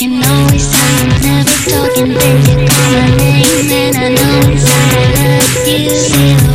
I talking, always silent, never talking. Then you call my name, and I know it's time to love you.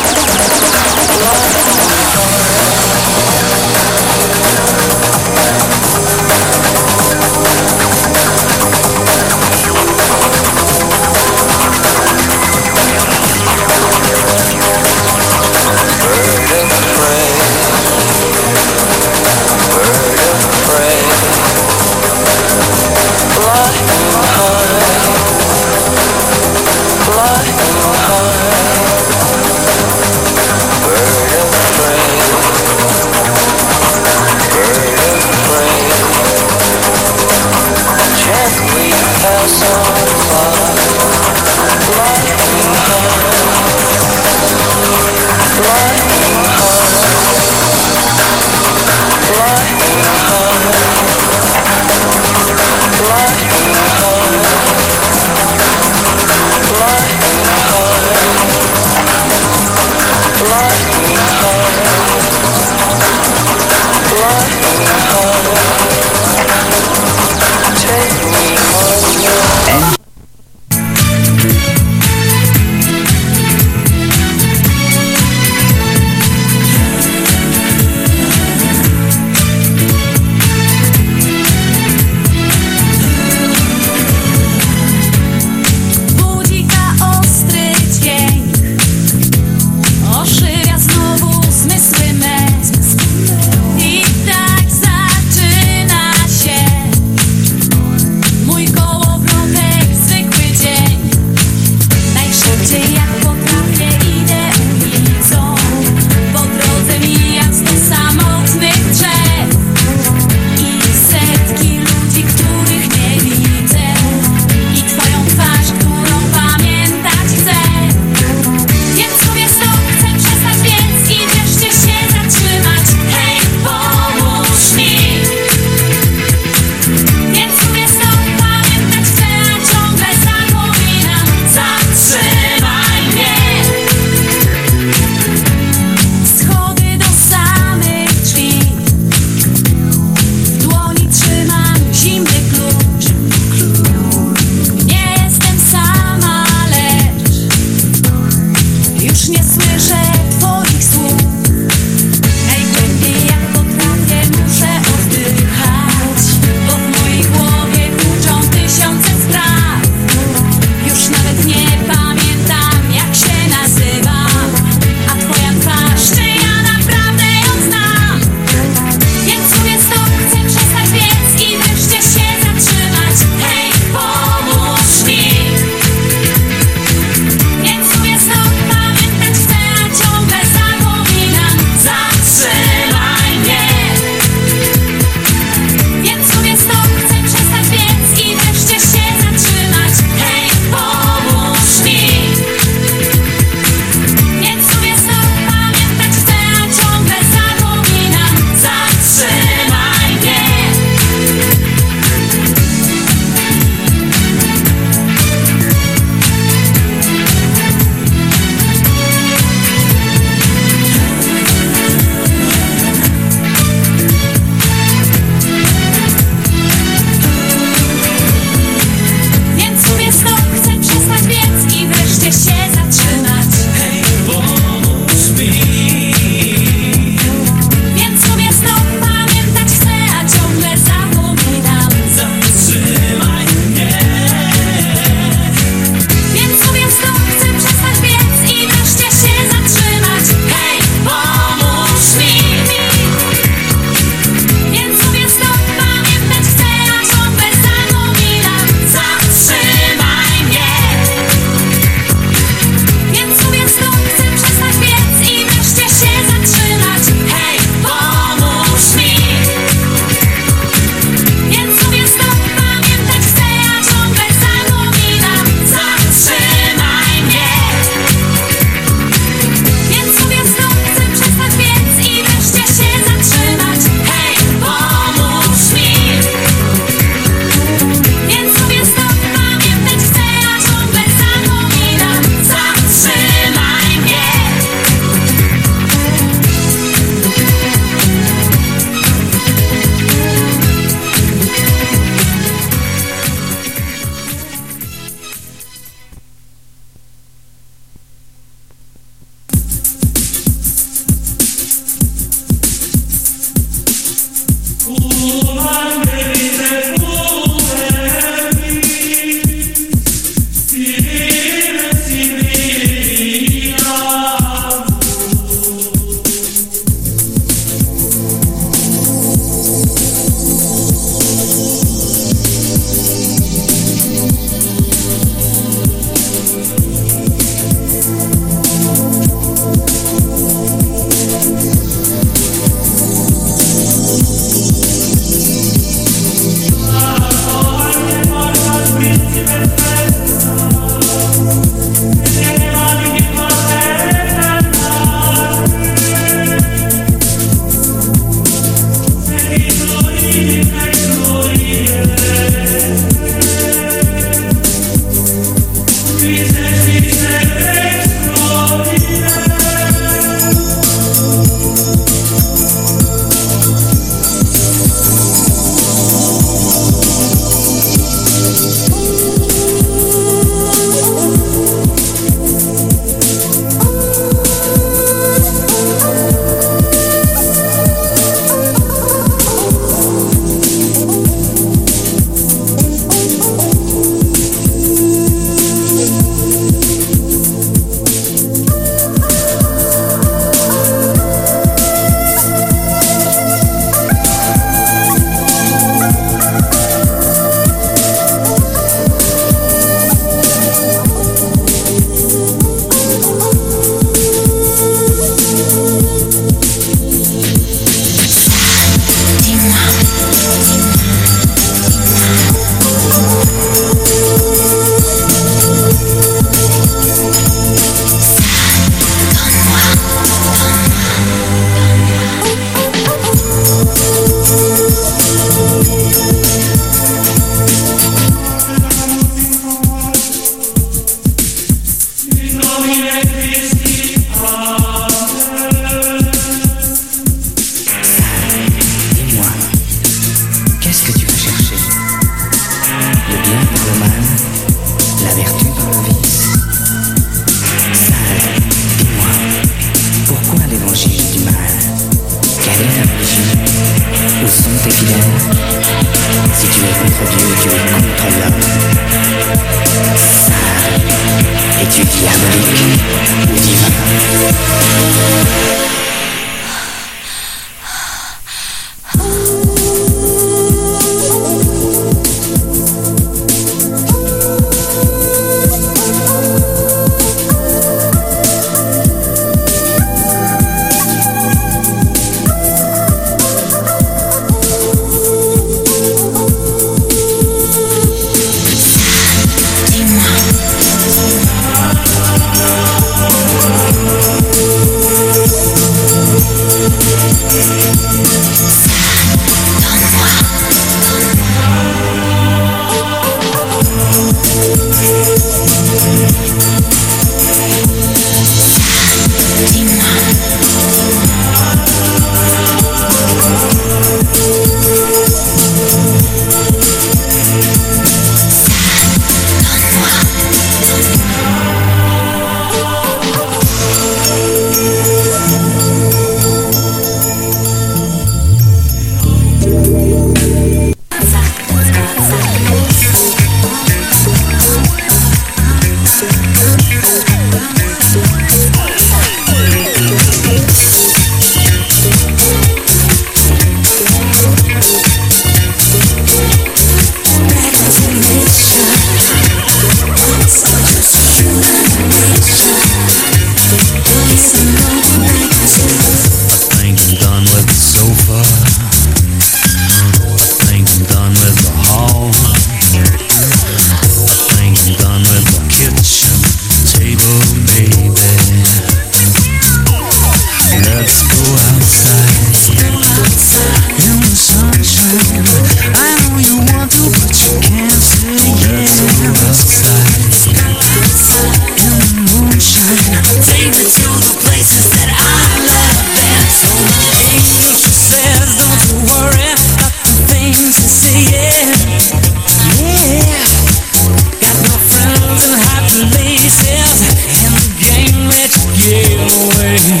Away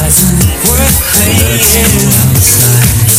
wasn't worth playing.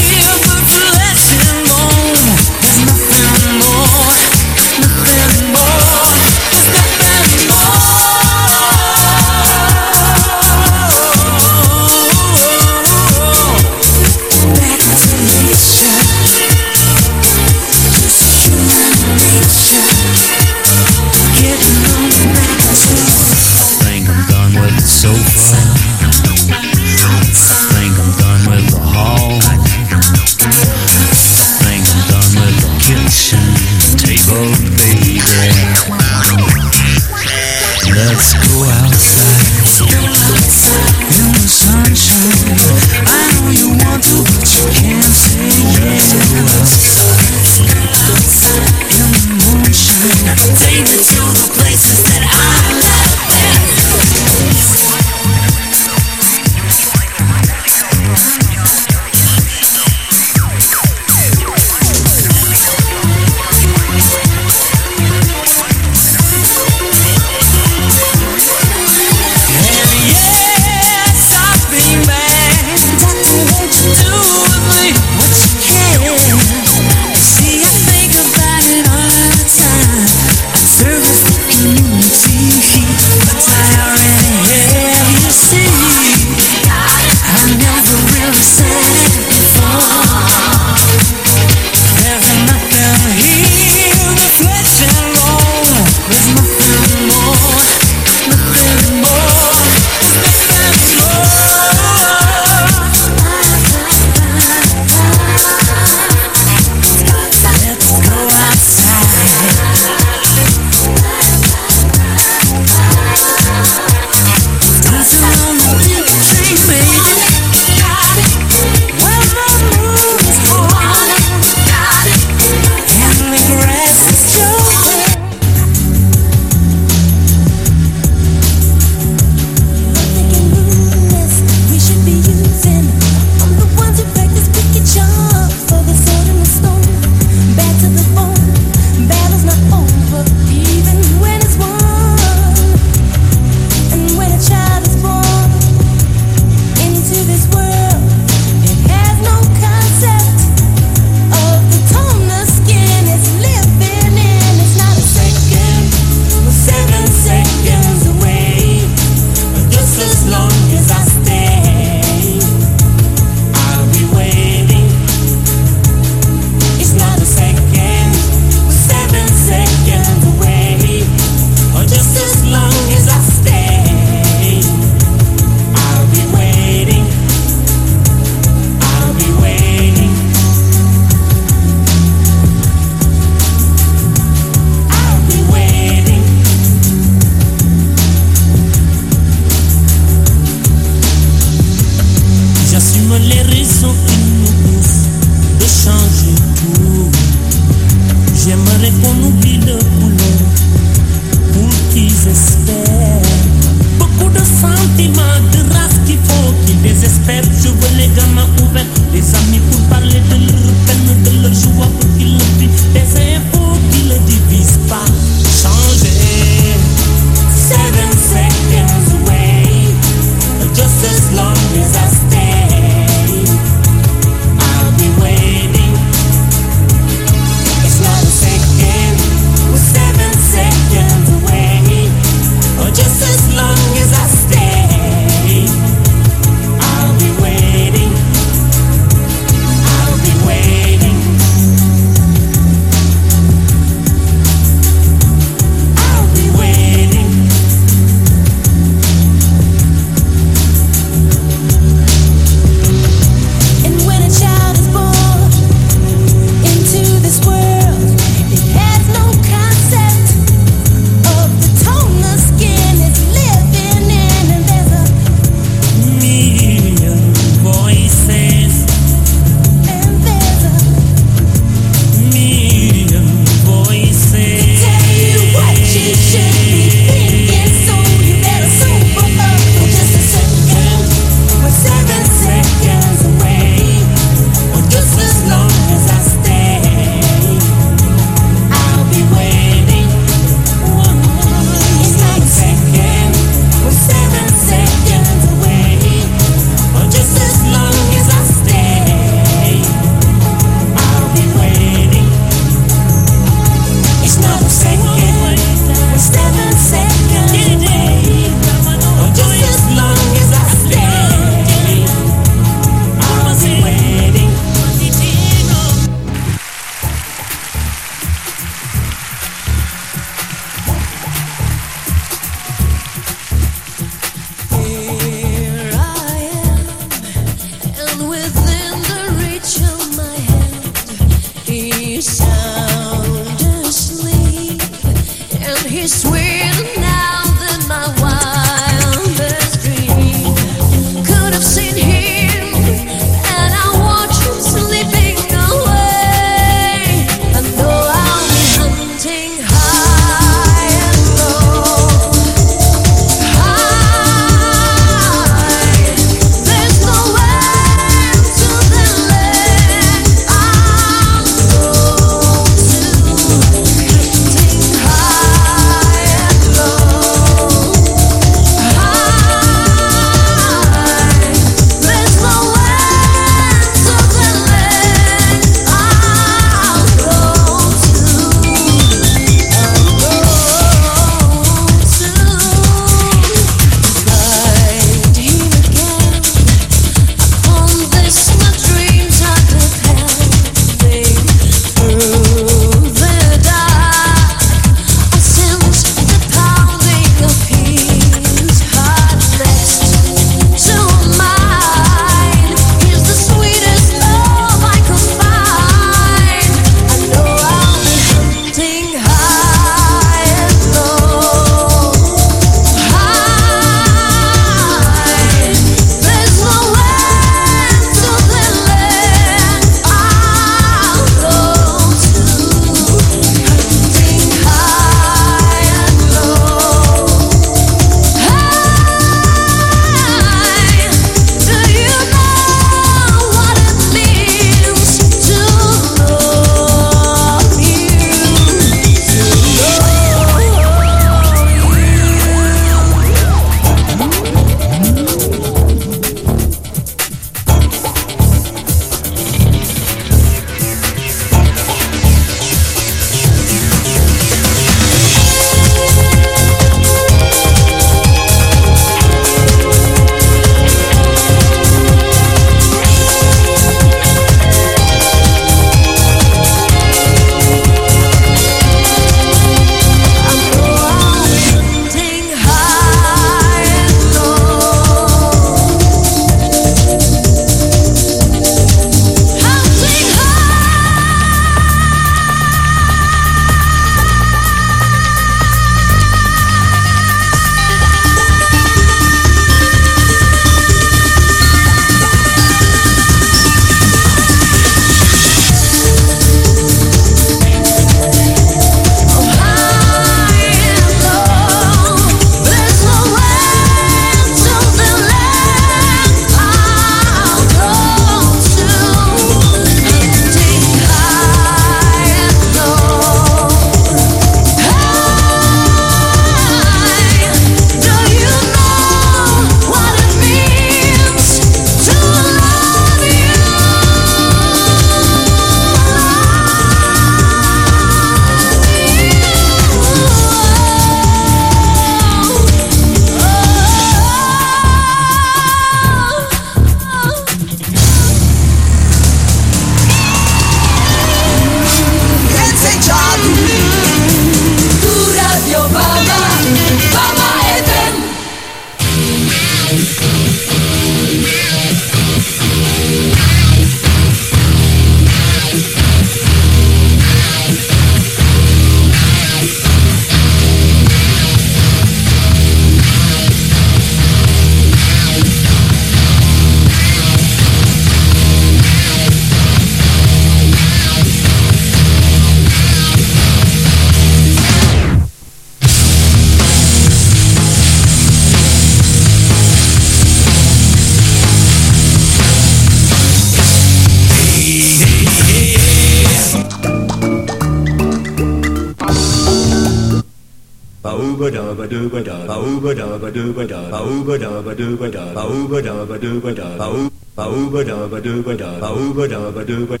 Ooba dooba dooba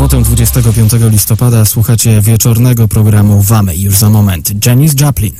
sobotę 25 listopada słuchacie wieczornego programu Wamy już za moment. Janice Joplin.